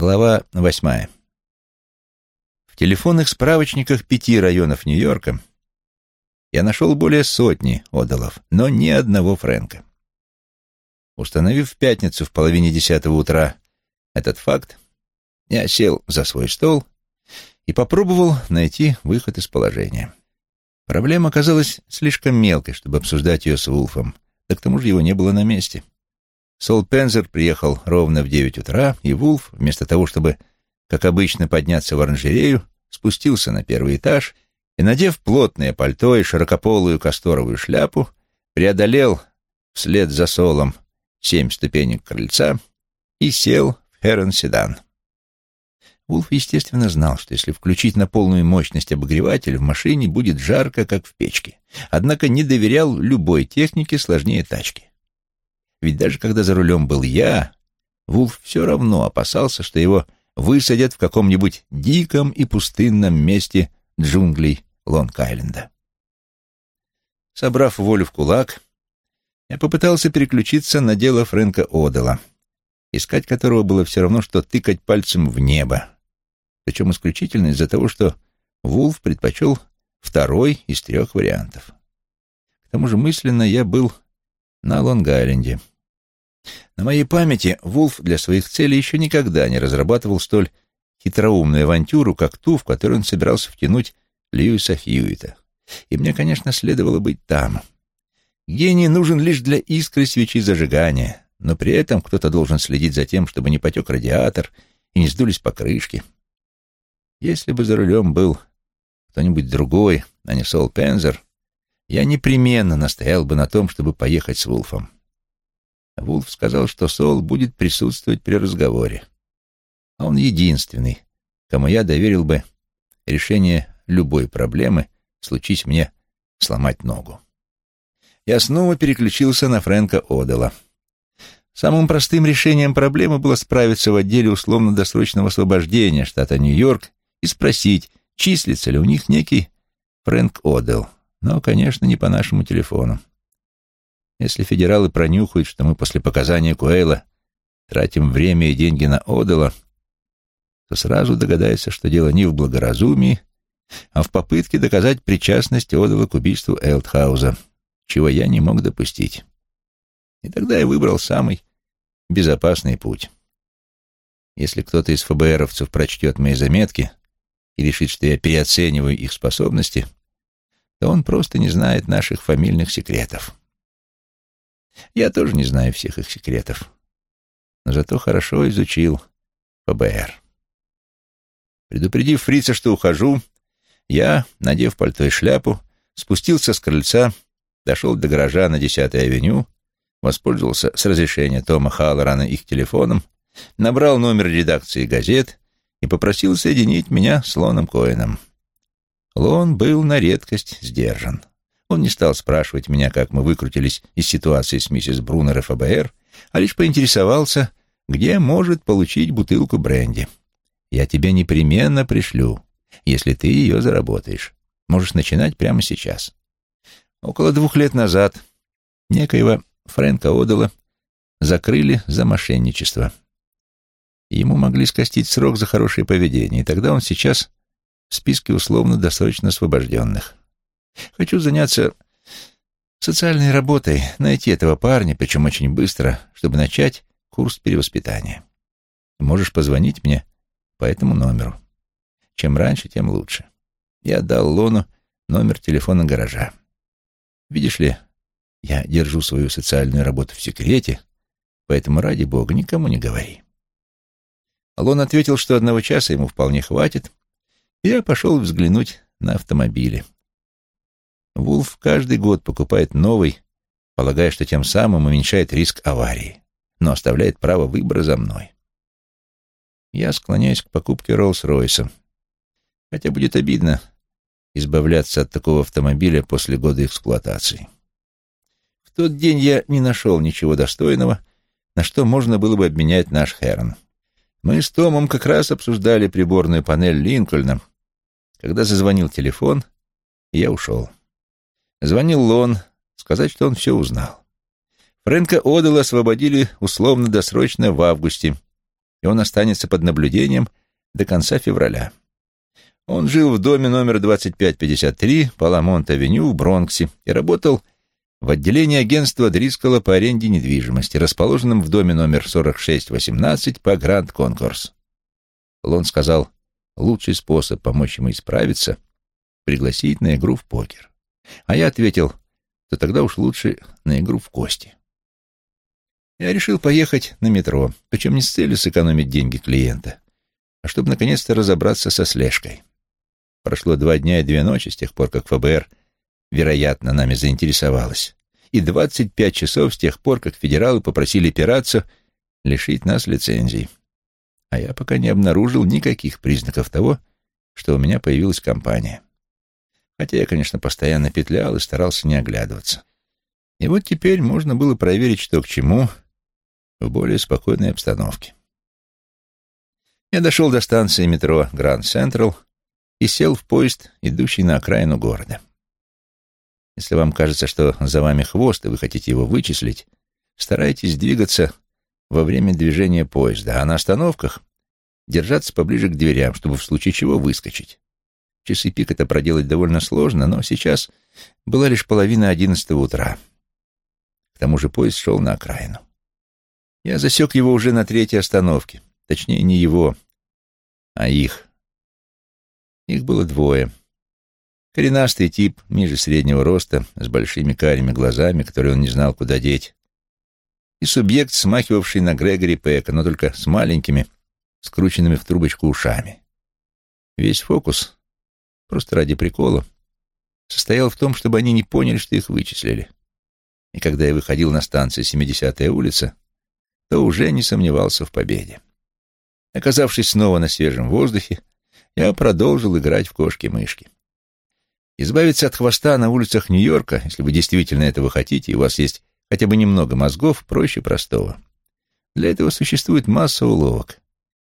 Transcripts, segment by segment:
Глава восьмая. В телефонных справочниках пяти районов Нью-Йорка я нашел более сотни одолов, но ни одного Фрэнка. Установив в пятницу в половине десятого утра этот факт, я сел за свой стол и попробовал найти выход из положения. Проблема оказалась слишком мелкой, чтобы обсуждать ее с Вулфом, да к тому же его не было на месте. Сол Пензер приехал ровно в девять утра, и Вулф, вместо того, чтобы, как обычно, подняться в оранжерею, спустился на первый этаж и, надев плотное пальто и широкополую касторовую шляпу, преодолел вслед за Солом семь ступенек крыльца и сел в Херон-седан. Вулф, естественно, знал, что если включить на полную мощность обогреватель, в машине будет жарко, как в печке. Однако не доверял любой технике сложнее тачки. Ведь даже когда за рулем был я, Вулф все равно опасался, что его высадят в каком-нибудь диком и пустынном месте джунглей Лонг-Айленда. Собрав волю в кулак, я попытался переключиться на дело Фрэнка Одела, искать которого было все равно, что тыкать пальцем в небо, причем исключительно из-за того, что Вулф предпочел второй из трех вариантов. К тому же мысленно я был на Лонг-Айленде. На моей памяти Вулф для своих целей еще никогда не разрабатывал столь хитроумную авантюру, как ту, в которую он собирался втянуть Льюиса Хьюита. И мне, конечно, следовало быть там. Гений нужен лишь для искры свечи зажигания, но при этом кто-то должен следить за тем, чтобы не потек радиатор и не сдулись покрышки. Если бы за рулем был кто-нибудь другой, а не Сол Пензер, я непременно настоял бы на том, чтобы поехать с Вулфом. Вулф сказал, что Сол будет присутствовать при разговоре. А он единственный, кому я доверил бы решение любой проблемы, случись мне сломать ногу. Я снова переключился на Фрэнка Одела. Самым простым решением проблемы было справиться в отделе условно-досрочного освобождения штата Нью-Йорк и спросить, числится ли у них некий Фрэнк Одел. Но, конечно, не по нашему телефону. Если федералы пронюхают, что мы после показания Куэйла тратим время и деньги на Одела, то сразу догадаются, что дело не в благоразумии, а в попытке доказать причастность Одела к убийству Элтхауза, чего я не мог допустить. И тогда я выбрал самый безопасный путь. Если кто-то из ФБРовцев прочтет мои заметки и решит, что я переоцениваю их способности, то он просто не знает наших фамильных секретов. Я тоже не знаю всех их секретов, но зато хорошо изучил ФБР. Предупредив фрица, что ухожу, я, надев пальто и шляпу, спустился с крыльца, дошел до гаража на 10-й авеню, воспользовался с разрешения Тома Халлорана их телефоном, набрал номер редакции газет и попросил соединить меня с Лоном Коэном. Лон был на редкость сдержан. Он не стал спрашивать меня, как мы выкрутились из ситуации с миссис Брунер ФБР, а лишь поинтересовался, где может получить бутылку бренди. «Я тебе непременно пришлю, если ты ее заработаешь. Можешь начинать прямо сейчас». Около двух лет назад некоего Фрэнка Одела закрыли за мошенничество. Ему могли скостить срок за хорошее поведение, и тогда он сейчас в списке условно-досрочно освобожденных. Хочу заняться социальной работой, найти этого парня, причем очень быстро, чтобы начать курс перевоспитания. Можешь позвонить мне по этому номеру. Чем раньше, тем лучше. Я дал Лону номер телефона гаража. Видишь ли, я держу свою социальную работу в секрете, поэтому, ради бога, никому не говори. Лон ответил, что одного часа ему вполне хватит, и я пошел взглянуть на автомобили. Вулф каждый год покупает новый, полагая, что тем самым уменьшает риск аварии, но оставляет право выбора за мной. Я склоняюсь к покупке Роллс-Ройса, хотя будет обидно избавляться от такого автомобиля после года эксплуатации. В тот день я не нашел ничего достойного, на что можно было бы обменять наш Херон. Мы с Томом как раз обсуждали приборную панель Линкольна, когда зазвонил телефон, и я ушел. Звонил Лон, сказать, что он все узнал. Фрэнка Одела освободили условно-досрочно в августе, и он останется под наблюдением до конца февраля. Он жил в доме номер 2553 по Ламонт-авеню в Бронксе и работал в отделении агентства Дрискола по аренде недвижимости, расположенном в доме номер 4618 по Гранд Конкурс. Лон сказал, лучший способ помочь ему исправиться — пригласить на игру в покер. А я ответил, что тогда уж лучше на игру в кости. Я решил поехать на метро, причем не с целью сэкономить деньги клиента, а чтобы наконец-то разобраться со слежкой. Прошло два дня и две ночи с тех пор, как ФБР — вероятно, нами заинтересовалась, и 25 часов с тех пор, как федералы попросили пиратца лишить нас лицензий. А я пока не обнаружил никаких признаков того, что у меня появилась компания. Хотя я, конечно, постоянно петлял и старался не оглядываться. И вот теперь можно было проверить, что к чему, в более спокойной обстановке. Я дошел до станции метро Гранд Централ и сел в поезд, идущий на окраину города. Если вам кажется, что за вами хвост, и вы хотите его вычислить, старайтесь двигаться во время движения поезда, а на остановках держаться поближе к дверям, чтобы в случае чего выскочить. В часы пик это проделать довольно сложно, но сейчас была лишь половина одиннадцатого утра. К тому же поезд шел на окраину. Я засек его уже на третьей остановке. Точнее, не его, а их. Их было двое. Коренастый тип, ниже среднего роста, с большими карими глазами, которые он не знал, куда деть. И субъект, смахивавший на Грегори Пэка, но только с маленькими, скрученными в трубочку ушами. Весь фокус, просто ради прикола, состоял в том, чтобы они не поняли, что их вычислили. И когда я выходил на станцию 70-я улица, то уже не сомневался в победе. Оказавшись снова на свежем воздухе, я продолжил играть в кошки-мышки. Избавиться от хвоста на улицах Нью-Йорка, если вы действительно этого хотите, и у вас есть хотя бы немного мозгов, проще простого. Для этого сувствует масса уловок,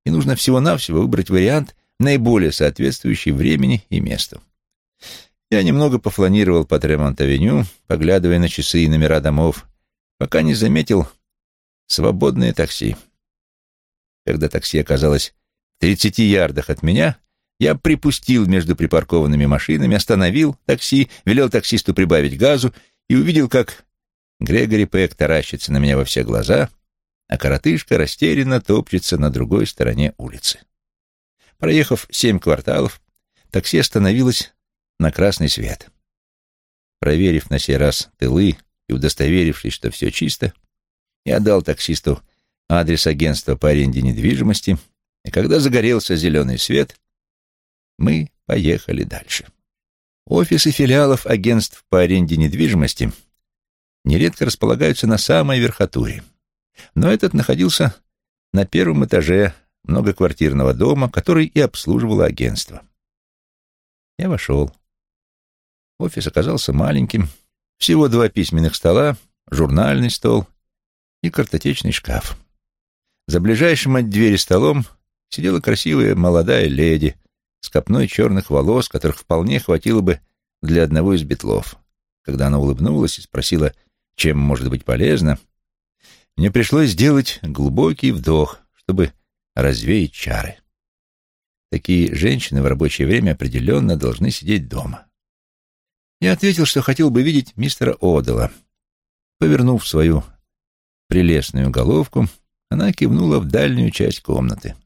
и нужно всего-навсего выбрать вариант, наиболее соответствующий времени и месту. Я немного пофланировал по Тремонт-авеню, поглядывая на часы и номера домов, пока не заметил свободное такси. Когда такси оказалось в 30 ярдах от меня, я припустил между припаркованными машинами, остановил такси, велел таксисту прибавить газу и увидел, как Грегори Пэк таращится на меня во все глаза, а коротышка растерянно топчется на другой стороне улицы. Проехав семь кварталов, такси остановилось на красный свет. Проверив на сей раз тылы и удостоверившись, что все чисто, я дал таксисту адрес агентства по аренде недвижимости, и когда загорелся зеленый свет, мы поехали дальше. Офисы филиалов агентств по аренде недвижимости нередко располагаются на самой верхотуре. Но этот находился на первом этаже многоквартирного дома, который и обслуживало агентство. Я вошел. Офис оказался маленьким. Всего два письменных стола, журнальный стол и картотечный шкаф. За ближайшим от двери столом сидела красивая молодая леди с копной черных волос, которых вполне хватило бы для одного из битлов. Когда она улыбнулась и спросила, чем может быть полезно, мне пришлось сделать глубокий вдох, чтобы развеять чары. Такие женщины в рабочее время определенно должны сидеть дома. Я ответил, что хотел бы видеть мистера Одела. Повернув свою прелестную головку, она кивнула в дальнюю часть комнаты.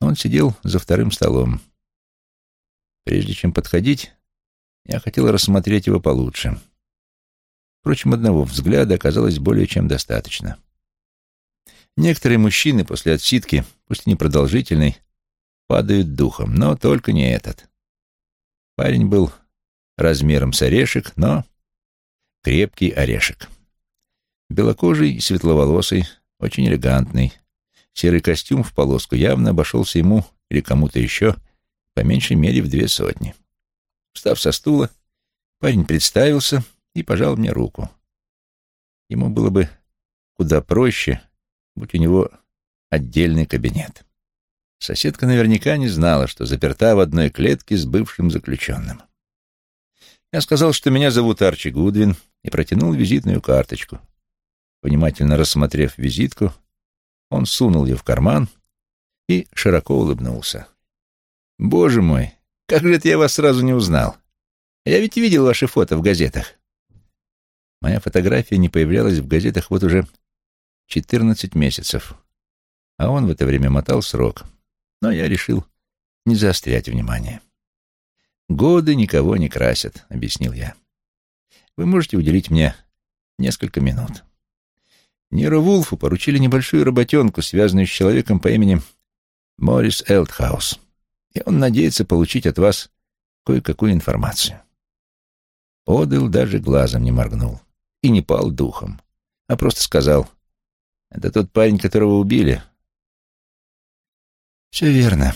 Он сидел за вторым столом. Прежде чем подходить, я хотел рассмотреть его получше. Впрочем, одного взгляда оказалось более чем достаточно. Некоторые мужчины после отсидки, пусть и непродолжительной, падают духом, но только не этот. Парень был размером с орешек, но крепкий орешек. Белокожий и светловолосый, очень элегантный, Серый костюм в полоску явно обошелся ему или кому-то еще по меньшей мере в две сотни. Встав со стула, парень представился и пожал мне руку. Ему было бы куда проще, будь у него отдельный кабинет. Соседка наверняка не знала, что заперта в одной клетке с бывшим заключенным. Я сказал, что меня зовут Арчи Гудвин, и протянул визитную карточку. Внимательно рассмотрев визитку, Он сунул ее в карман и широко улыбнулся. «Боже мой, как же это я вас сразу не узнал? Я ведь видел ваши фото в газетах». Моя фотография не появлялась в газетах вот уже четырнадцать месяцев, а он в это время мотал срок. Но я решил не заострять внимание. «Годы никого не красят», — объяснил я. «Вы можете уделить мне несколько минут». Ниру Вулфу поручили небольшую работенку, связанную с человеком по имени Морис Элтхаус, и он надеется получить от вас кое-какую информацию. Одел даже глазом не моргнул и не пал духом, а просто сказал, «Это тот парень, которого убили?» «Все верно.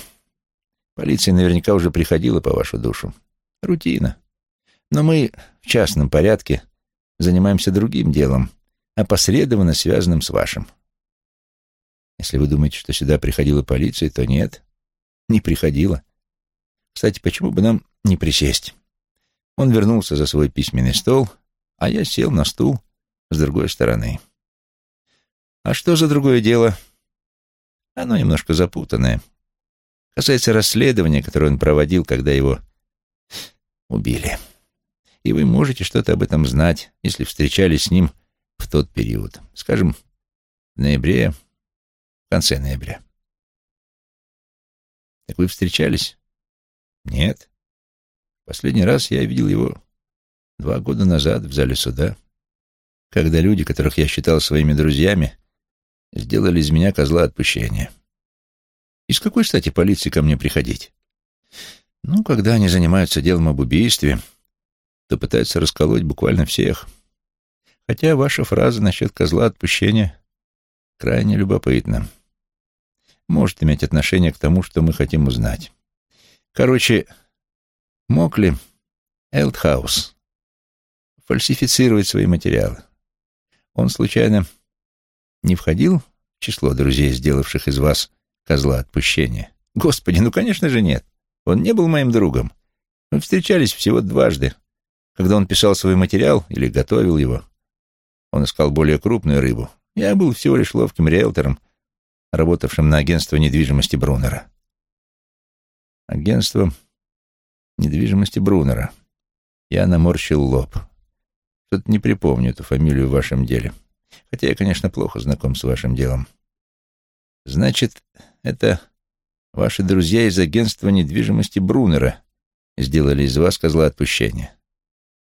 Полиция наверняка уже приходила по вашу душу. Рутина. Но мы в частном порядке занимаемся другим делом, опосредованно связанным с вашим. Если вы думаете, что сюда приходила полиция, то нет, не приходила. Кстати, почему бы нам не присесть? Он вернулся за свой письменный стол, а я сел на стул с другой стороны. А что за другое дело? Оно немножко запутанное. Касается расследования, которое он проводил, когда его убили. И вы можете что-то об этом знать, если встречались с ним в тот период. Скажем, в ноябре, в конце ноября. Так вы встречались? Нет. Последний раз я видел его два года назад в зале суда, когда люди, которых я считал своими друзьями, сделали из меня козла отпущения. И с какой стати полиции ко мне приходить? Ну, когда они занимаются делом об убийстве, то пытаются расколоть буквально всех. Хотя ваша фраза насчет козла отпущения крайне любопытна. Может иметь отношение к тому, что мы хотим узнать. Короче, мог ли Элтхаус фальсифицировать свои материалы? Он случайно не входил в число друзей, сделавших из вас козла отпущения? Господи, ну, конечно же, нет. Он не был моим другом. Мы встречались всего дважды. Когда он писал свой материал или готовил его, он искал более крупную рыбу. Я был всего лишь ловким риэлтором, работавшим на агентство недвижимости Брунера. Агентство недвижимости Брунера. Я наморщил лоб. Что-то не припомню эту фамилию в вашем деле. Хотя я, конечно, плохо знаком с вашим делом. Значит, это ваши друзья из агентства недвижимости Брунера сделали из вас козла отпущения.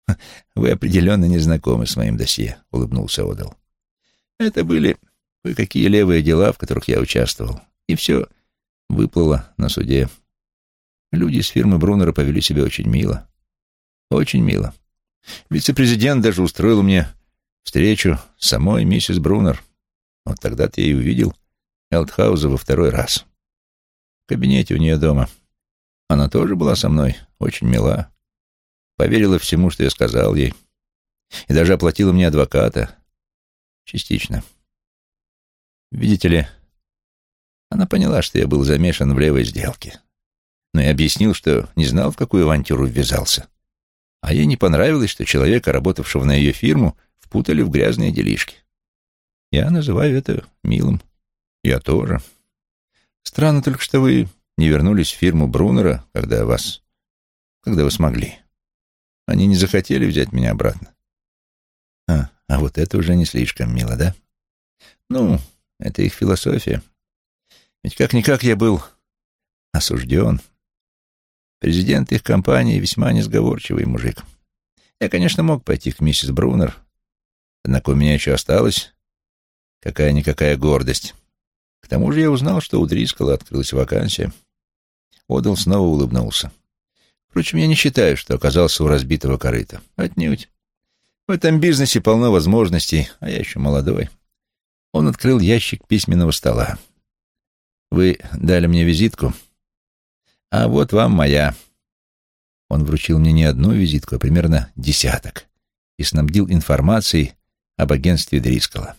Вы определенно не знакомы с моим досье, улыбнулся Одел. Это были кое-какие левые дела, в которых я участвовал. И все выплыло на суде. Люди из фирмы Брунера повели себя очень мило. Очень мило. Вице-президент даже устроил мне встречу с самой миссис Брунер. Вот тогда-то я и увидел Элтхауза во второй раз. В кабинете у нее дома. Она тоже была со мной, очень мила. Поверила всему, что я сказал ей. И даже оплатила мне адвоката. Частично. Видите ли, она поняла, что я был замешан в левой сделке. Но я объяснил, что не знал, в какую авантюру ввязался. А ей не понравилось, что человека, работавшего на ее фирму, впутали в грязные делишки. Я называю это милым. Я тоже. Странно только, что вы не вернулись в фирму Брунера, когда вас... когда вы смогли. Они не захотели взять меня обратно. А, а вот это уже не слишком мило, да? Ну, это их философия. Ведь как-никак я был осужден. Президент их компании весьма несговорчивый мужик. Я, конечно, мог пойти к миссис Брунер, однако у меня еще осталась какая-никакая гордость. К тому же я узнал, что у Дрискала открылась вакансия. Одал снова улыбнулся. Впрочем, я не считаю, что оказался у разбитого корыта. Отнюдь. В этом бизнесе полно возможностей, а я еще молодой. Он открыл ящик письменного стола. «Вы дали мне визитку, а вот вам моя». Он вручил мне не одну визитку, а примерно десяток и снабдил информацией об агентстве Дрискала.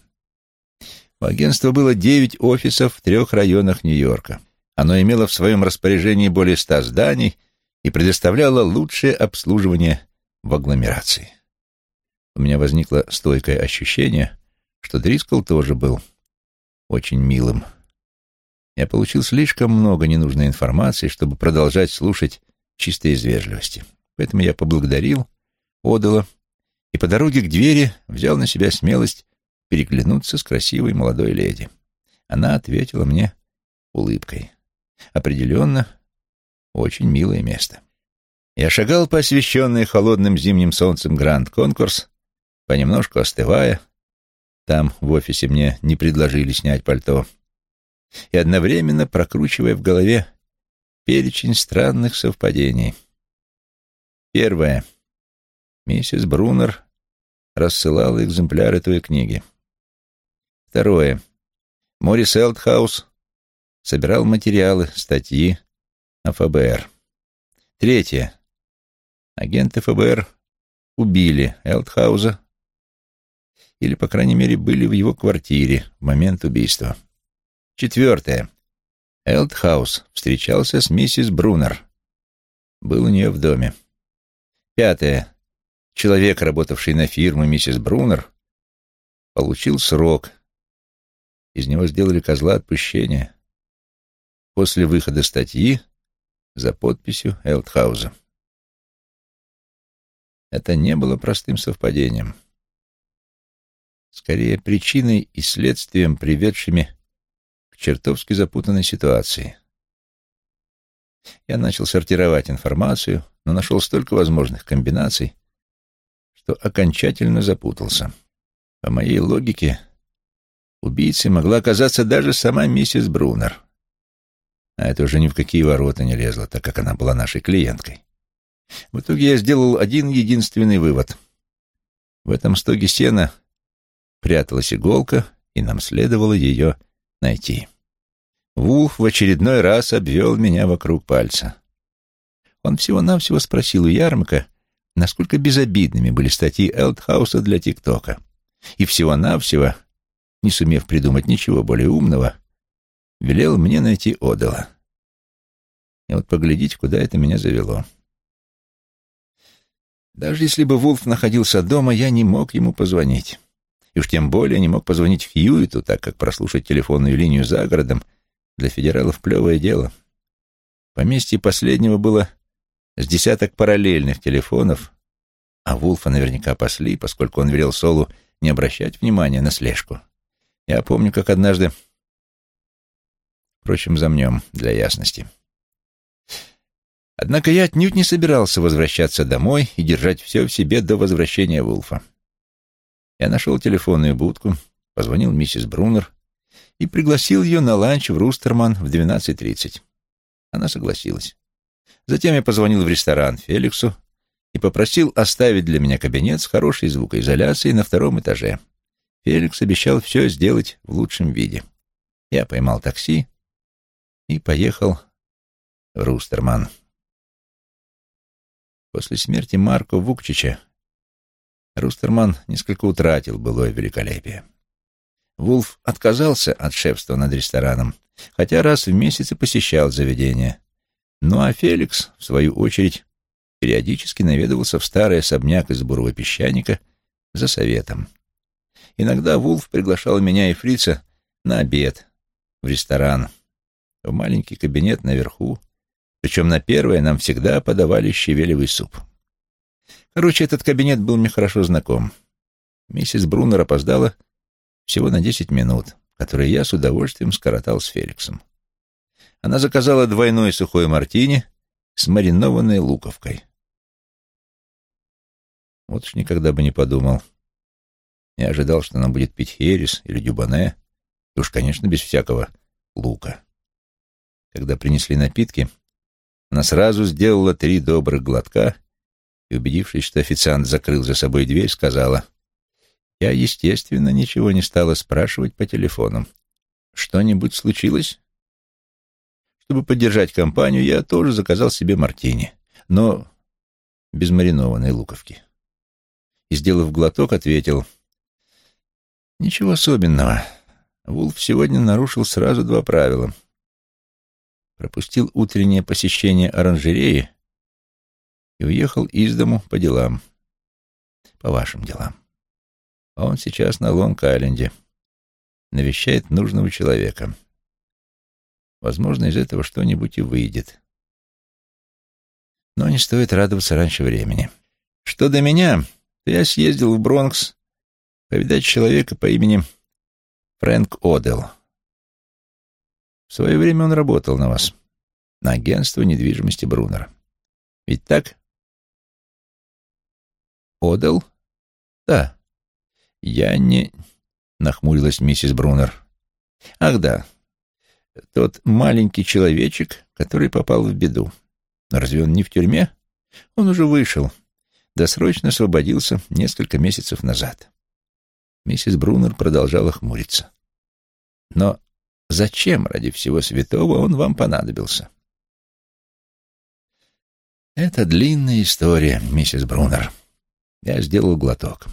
У агентства было девять офисов в трех районах Нью-Йорка. Оно имело в своем распоряжении более ста зданий и предоставляло лучшее обслуживание в агломерации. У меня возникло стойкое ощущение, что Дрискл тоже был очень милым. Я получил слишком много ненужной информации, чтобы продолжать слушать чисто из вежливости. Поэтому я поблагодарил Одала и по дороге к двери взял на себя смелость переглянуться с красивой молодой леди. Она ответила мне улыбкой. Определенно, очень милое место. Я шагал по освещенной холодным зимним солнцем Гранд-Конкурс, понемножку остывая. Там, в офисе, мне не предложили снять пальто. И одновременно прокручивая в голове перечень странных совпадений. Первое. Миссис Брунер рассылала экземпляры той книги. Второе. Морис Элтхаус собирал материалы, статьи о ФБР. Третье. Агенты ФБР убили Элтхауза или, по крайней мере, были в его квартире в момент убийства. Четвертое. Элтхаус встречался с миссис Брунер. Был у нее в доме. Пятое. Человек, работавший на фирму миссис Брунер, получил срок. Из него сделали козла отпущения. После выхода статьи за подписью Элтхауза. Это не было простым совпадением. Скорее, причиной и следствием, приведшими к чертовски запутанной ситуации. Я начал сортировать информацию, но нашел столько возможных комбинаций, что окончательно запутался. По моей логике, убийцей могла оказаться даже сама миссис Брунер. А это уже ни в какие ворота не лезло, так как она была нашей клиенткой. В итоге я сделал один единственный вывод. В этом стоге сена пряталась иголка, и нам следовало ее найти. Вулф в очередной раз обвел меня вокруг пальца. Он всего-навсего спросил у Ярмака, насколько безобидными были статьи Элтхауса для ТикТока. И всего-навсего, не сумев придумать ничего более умного, велел мне найти Одала. И вот поглядите, куда это меня завело. Даже если бы Вулф находился дома, я не мог ему позвонить. И уж тем более не мог позвонить Хьюиту, так как прослушать телефонную линию за городом для федералов плевое дело. Поместье последнего было с десяток параллельных телефонов, а Вулфа наверняка пасли, поскольку он велел Солу не обращать внимания на слежку. Я помню, как однажды... Впрочем, замнем для ясности. Однако я отнюдь не собирался возвращаться домой и держать все в себе до возвращения Вулфа. Я нашел телефонную будку, позвонил миссис Брунер и пригласил ее на ланч в Рустерман в 12.30. Она согласилась. Затем я позвонил в ресторан Феликсу и попросил оставить для меня кабинет с хорошей звукоизоляцией на втором этаже. Феликс обещал все сделать в лучшем виде. Я поймал такси и поехал в Рустерман. После смерти Марко Вукчича Рустерман несколько утратил былое великолепие. Вулф отказался от шефства над рестораном, хотя раз в месяц и посещал заведение. Ну а Феликс, в свою очередь, периодически наведывался в старый особняк из бурого песчаника за советом. Иногда Вулф приглашал меня и Фрица на обед в ресторан, в маленький кабинет наверху, причем на первое нам всегда подавали щавелевый суп. Короче, этот кабинет был мне хорошо знаком. Миссис Брунер опоздала всего на десять минут, которые я с удовольствием скоротал с Феликсом. Она заказала двойной сухой мартини с маринованной луковкой. Вот уж никогда бы не подумал. Я ожидал, что она будет пить херес или дюбане, и уж, конечно, без всякого лука. Когда принесли напитки, она сразу сделала три добрых глотка и, убедившись, что официант закрыл за собой дверь, сказала, «Я, естественно, ничего не стала спрашивать по телефону. Что-нибудь случилось?» Чтобы поддержать компанию, я тоже заказал себе мартини, но без маринованной луковки. И, сделав глоток, ответил, «Ничего особенного. Вулф сегодня нарушил сразу два правила — пропустил утреннее посещение оранжереи и уехал из дому по делам. По вашим делам. А он сейчас на Лонг-Айленде. навещает нужного человека. Возможно, из этого что-нибудь и выйдет. Но не стоит радоваться раньше времени. Что до меня, то я съездил в Бронкс повидать человека по имени Фрэнк Одел. В свое время он работал на вас, на агентство недвижимости Брунера. Ведь так? Одел? Да. Я не... Нахмурилась миссис Брунер. Ах да, тот маленький человечек, который попал в беду. Но разве он не в тюрьме? Он уже вышел. Досрочно освободился несколько месяцев назад. Миссис Брунер продолжала хмуриться. Но зачем ради всего святого он вам понадобился? Это длинная история, миссис Брунер. Я сделал глоток.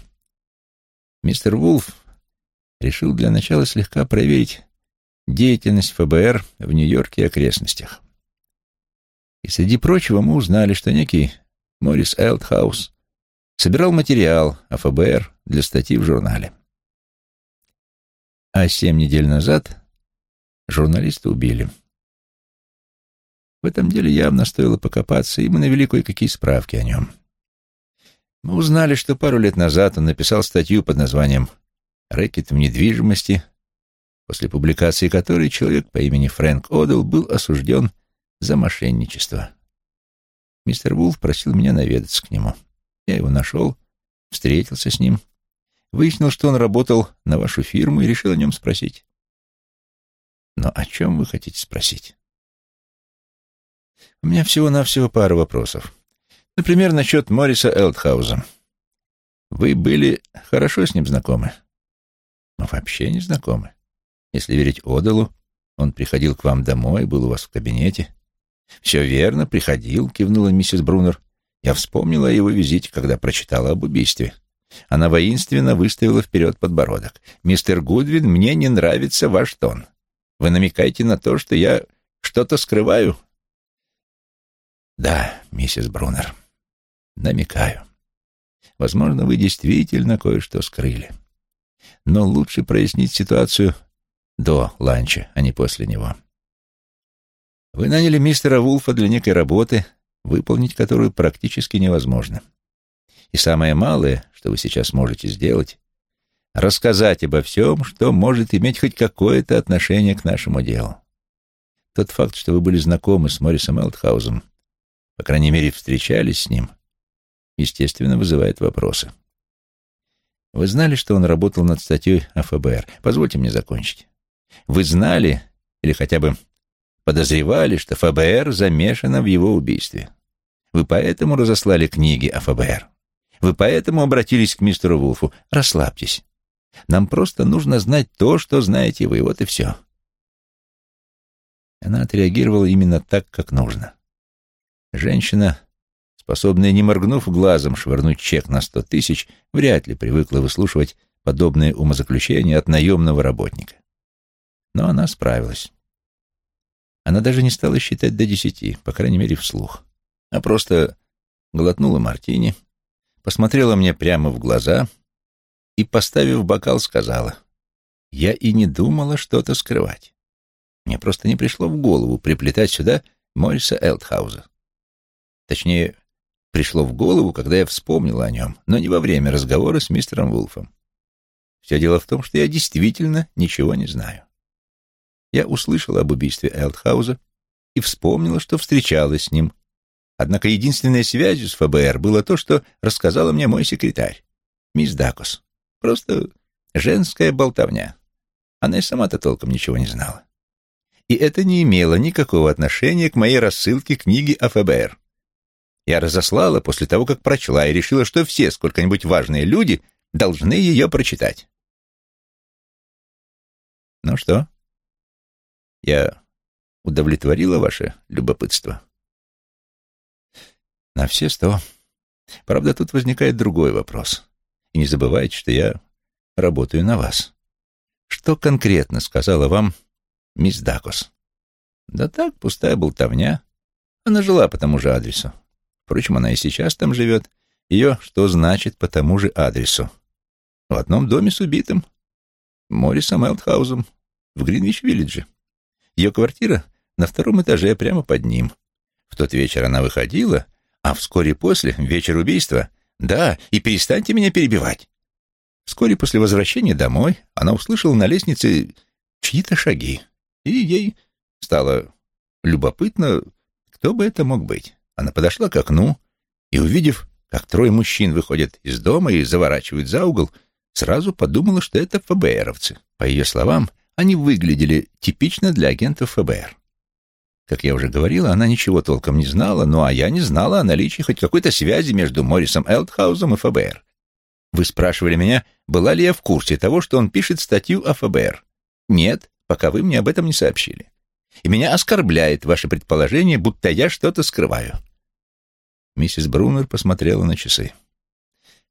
Мистер Вулф решил для начала слегка проверить деятельность ФБР в Нью-Йорке и окрестностях. И среди прочего мы узнали, что некий Морис Элтхаус собирал материал о ФБР для статьи в журнале. А семь недель назад журналиста убили. В этом деле явно стоило покопаться, и мы навели кое-какие справки о нем. Мы узнали, что пару лет назад он написал статью под названием «Рэкет в недвижимости», после публикации которой человек по имени Фрэнк Одел был осужден за мошенничество. Мистер Вулф просил меня наведаться к нему. Я его нашел, встретился с ним, выяснил, что он работал на вашу фирму и решил о нем спросить. Но о чем вы хотите спросить? У меня всего-навсего пара вопросов. Например, насчет Морриса Элтхауза. Вы были хорошо с ним знакомы? Но вообще не знакомы. Если верить Одалу, он приходил к вам домой, был у вас в кабинете. Все верно, приходил, кивнула миссис Брунер. Я вспомнила о его визите, когда прочитала об убийстве. Она воинственно выставила вперед подбородок. «Мистер Гудвин, мне не нравится ваш тон. Вы намекаете на то, что я что-то скрываю?» «Да, миссис Брунер, намекаю. Возможно, вы действительно кое-что скрыли. Но лучше прояснить ситуацию до ланча, а не после него. Вы наняли мистера Вулфа для некой работы, выполнить которую практически невозможно. И самое малое, что вы сейчас можете сделать, рассказать обо всем, что может иметь хоть какое-то отношение к нашему делу. Тот факт, что вы были знакомы с Моррисом Элтхаузом, по крайней мере, встречались с ним, естественно, вызывает вопросы. Вы знали, что он работал над статьей о ФБР? Позвольте мне закончить. Вы знали или хотя бы подозревали, что ФБР замешано в его убийстве. Вы поэтому разослали книги о ФБР. Вы поэтому обратились к мистеру Вулфу. Расслабьтесь. Нам просто нужно знать то, что знаете вы, вот и все. Она отреагировала именно так, как нужно. Женщина, способная, не моргнув глазом, швырнуть чек на сто тысяч, вряд ли привыкла выслушивать подобные умозаключения от наемного работника. Но она справилась. Она даже не стала считать до десяти, по крайней мере, вслух, а просто глотнула мартини, посмотрела мне прямо в глаза и, поставив бокал, сказала, «Я и не думала что-то скрывать. Мне просто не пришло в голову приплетать сюда Морриса Элтхауза. Точнее, пришло в голову, когда я вспомнила о нем, но не во время разговора с мистером Вулфом. Все дело в том, что я действительно ничего не знаю я услышала об убийстве Элтхауза и вспомнила, что встречалась с ним. Однако единственной связью с ФБР было то, что рассказала мне мой секретарь, мисс Дакос. Просто женская болтовня. Она и сама-то толком ничего не знала. И это не имело никакого отношения к моей рассылке книги о ФБР. Я разослала после того, как прочла, и решила, что все сколько-нибудь важные люди должны ее прочитать. Ну что, я удовлетворила ваше любопытство? На все сто. Правда, тут возникает другой вопрос. И не забывайте, что я работаю на вас. Что конкретно сказала вам мисс Дакос? Да так, пустая болтовня. Она жила по тому же адресу. Впрочем, она и сейчас там живет. Ее что значит по тому же адресу? В одном доме с убитым. Моррисом Элтхаузом в Гринвич-Виллидже. Ее квартира на втором этаже, прямо под ним. В тот вечер она выходила, а вскоре после, вечер убийства, да, и перестаньте меня перебивать. Вскоре после возвращения домой она услышала на лестнице чьи-то шаги, и ей стало любопытно, кто бы это мог быть. Она подошла к окну и, увидев, как трое мужчин выходят из дома и заворачивают за угол, сразу подумала, что это ФБРовцы. По ее словам, они выглядели типично для агентов ФБР. Как я уже говорила, она ничего толком не знала, ну а я не знала о наличии хоть какой-то связи между Моррисом Элтхаузом и ФБР. Вы спрашивали меня, была ли я в курсе того, что он пишет статью о ФБР. Нет, пока вы мне об этом не сообщили. И меня оскорбляет ваше предположение, будто я что-то скрываю. Миссис Брунер посмотрела на часы.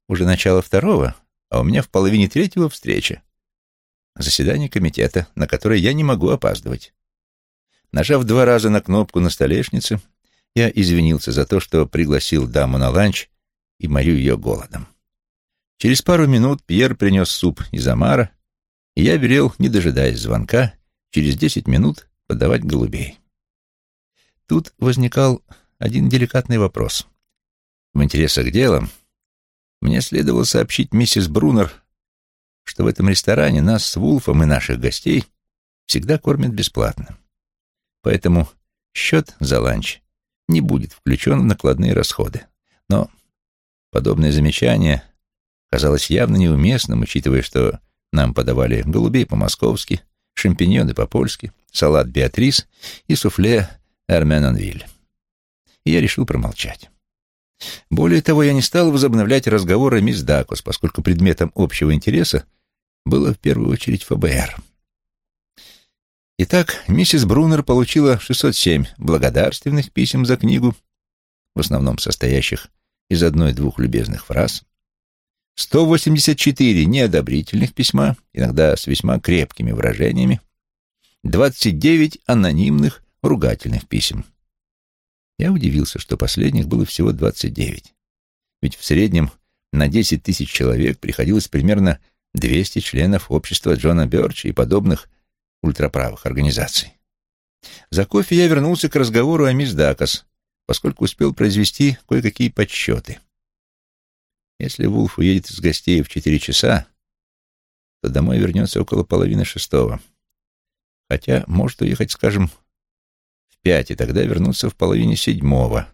Уже начало второго, а у меня в половине третьего встреча. Заседание комитета, на которое я не могу опаздывать. Нажав два раза на кнопку на столешнице, я извинился за то, что пригласил даму на ланч и морю ее голодом. Через пару минут Пьер принес суп из омара, и я велел, не дожидаясь звонка, через десять минут подавать голубей. Тут возникал один деликатный вопрос. В интересах дела мне следовало сообщить миссис Брунер, что в этом ресторане нас с Вулфом и наших гостей всегда кормят бесплатно. Поэтому счет за ланч не будет включен в накладные расходы. Но подобное замечание казалось явно неуместным, учитывая, что нам подавали голубей по-московски, шампиньоны по-польски, салат Беатрис и суфле Эрменонвиль. И я решил промолчать. Более того, я не стал возобновлять разговор о мисс Дакус, поскольку предметом общего интереса было в первую очередь ФБР. Итак, миссис Брунер получила 607 благодарственных писем за книгу, в основном состоящих из одной-двух любезных фраз, 184 неодобрительных письма, иногда с весьма крепкими выражениями, 29 анонимных ругательных писем. Я удивился, что последних было всего 29. Ведь в среднем на 10 тысяч человек приходилось примерно 200 членов общества Джона Бёрча и подобных ультраправых организаций. За кофе я вернулся к разговору о мисс Дакас, поскольку успел произвести кое-какие подсчеты. Если Вулф уедет из гостей в четыре часа, то домой вернется около половины шестого. Хотя может уехать, скажем, пять, и тогда вернуться в половине седьмого,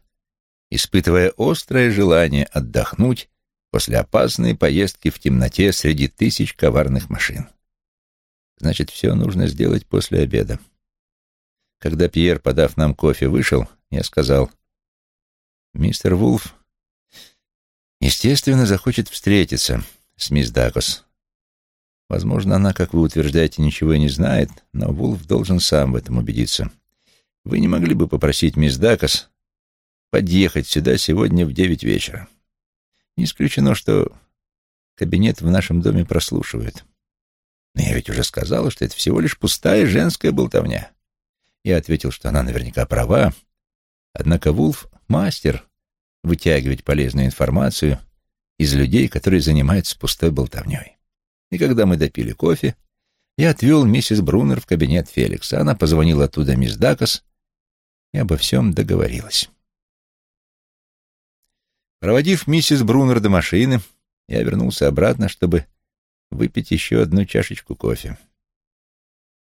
испытывая острое желание отдохнуть после опасной поездки в темноте среди тысяч коварных машин. Значит, все нужно сделать после обеда. Когда Пьер, подав нам кофе, вышел, я сказал, «Мистер Вулф, естественно, захочет встретиться с мисс Дакос. Возможно, она, как вы утверждаете, ничего не знает, но Вулф должен сам в этом убедиться. Вы не могли бы попросить мисс Дакос подъехать сюда сегодня в девять вечера? Не исключено, что кабинет в нашем доме прослушивают». Но я ведь уже сказала, что это всего лишь пустая женская болтовня. Я ответил, что она наверняка права. Однако Вулф — мастер вытягивать полезную информацию из людей, которые занимаются пустой болтовней. И когда мы допили кофе, я отвел миссис Брунер в кабинет Феликса. Она позвонила оттуда мисс Дакас и обо всем договорилась. Проводив миссис Брунер до машины, я вернулся обратно, чтобы выпить еще одну чашечку кофе.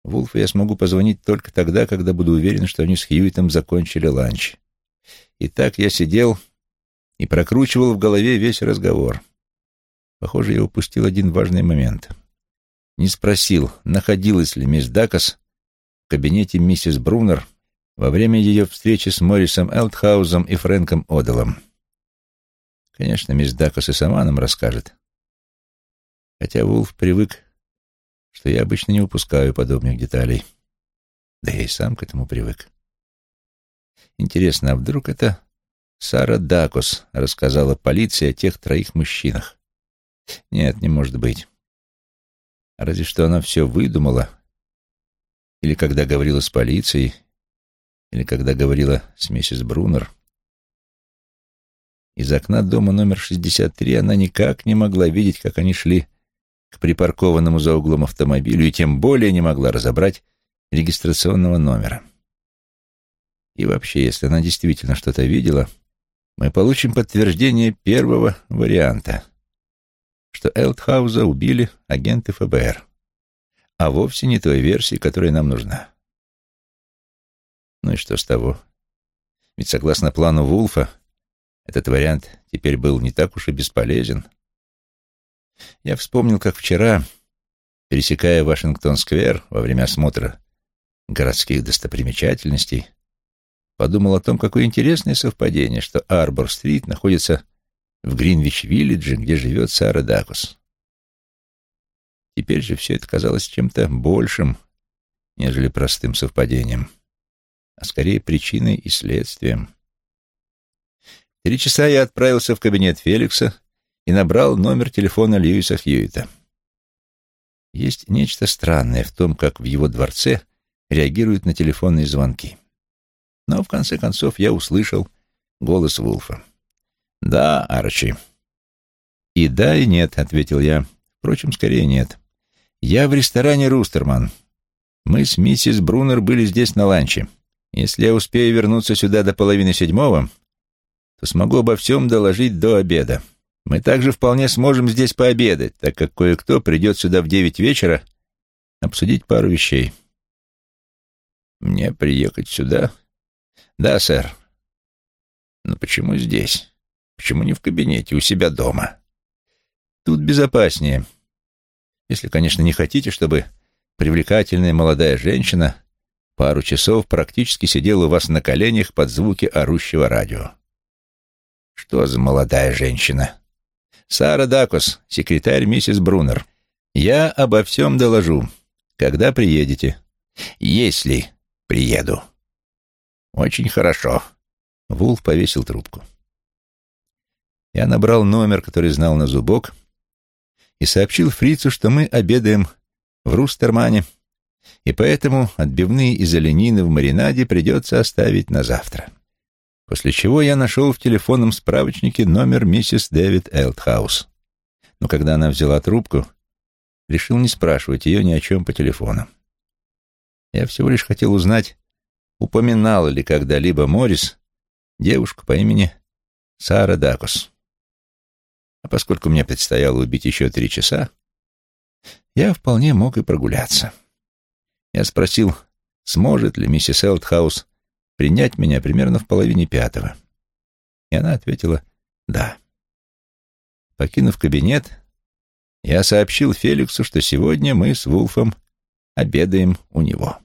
Вулфу я смогу позвонить только тогда, когда буду уверен, что они с Хьюитом закончили ланч. И так я сидел и прокручивал в голове весь разговор. Похоже, я упустил один важный момент. Не спросил, находилась ли мисс Дакас в кабинете миссис Брунер во время ее встречи с Моррисом Элтхаузом и Фрэнком Оделом. Конечно, мисс Дакас и сама нам расскажет, хотя Вулф привык, что я обычно не упускаю подобных деталей. Да я и сам к этому привык. Интересно, а вдруг это Сара Дакос рассказала полиции о тех троих мужчинах? Нет, не может быть. Разве что она все выдумала. Или когда говорила с полицией, или когда говорила с миссис Брунер. Из окна дома номер 63 она никак не могла видеть, как они шли к припаркованному за углом автомобилю и тем более не могла разобрать регистрационного номера. И вообще, если она действительно что-то видела, мы получим подтверждение первого варианта, что Элтхауза убили агенты ФБР, а вовсе не той версии, которая нам нужна. Ну и что с того? Ведь согласно плану Вулфа, этот вариант теперь был не так уж и бесполезен. Я вспомнил, как вчера, пересекая Вашингтон-сквер во время осмотра городских достопримечательностей, подумал о том, какое интересное совпадение, что Арбор-стрит находится в Гринвич-виллидже, где живет Сара Дакус. Теперь же все это казалось чем-то большим, нежели простым совпадением, а скорее причиной и следствием. Три часа я отправился в кабинет Феликса и набрал номер телефона Льюиса Хьюита. Есть нечто странное в том, как в его дворце реагируют на телефонные звонки. Но, в конце концов, я услышал голос Вулфа. «Да, Арчи». «И да, и нет», — ответил я. «Впрочем, скорее нет. Я в ресторане «Рустерман». Мы с миссис Брунер были здесь на ланче. Если я успею вернуться сюда до половины седьмого, то смогу обо всем доложить до обеда. Мы также вполне сможем здесь пообедать, так как кое-кто придет сюда в девять вечера обсудить пару вещей. Мне приехать сюда? Да, сэр. Но почему здесь? Почему не в кабинете, у себя дома? Тут безопаснее. Если, конечно, не хотите, чтобы привлекательная молодая женщина пару часов практически сидела у вас на коленях под звуки орущего радио. Что за молодая женщина? Сара Дакус, секретарь миссис Брунер. Я обо всем доложу. Когда приедете? Если приеду. Очень хорошо. Вулф повесил трубку. Я набрал номер, который знал на зубок, и сообщил фрицу, что мы обедаем в Рустермане, и поэтому отбивные из оленины в маринаде придется оставить на завтра после чего я нашел в телефонном справочнике номер миссис Дэвид Элтхаус. Но когда она взяла трубку, решил не спрашивать ее ни о чем по телефону. Я всего лишь хотел узнать, упоминала ли когда-либо Моррис девушку по имени Сара Дакус. А поскольку мне предстояло убить еще три часа, я вполне мог и прогуляться. Я спросил, сможет ли миссис Элтхаус принять меня примерно в половине пятого. И она ответила «да». Покинув кабинет, я сообщил Феликсу, что сегодня мы с Вулфом обедаем у него.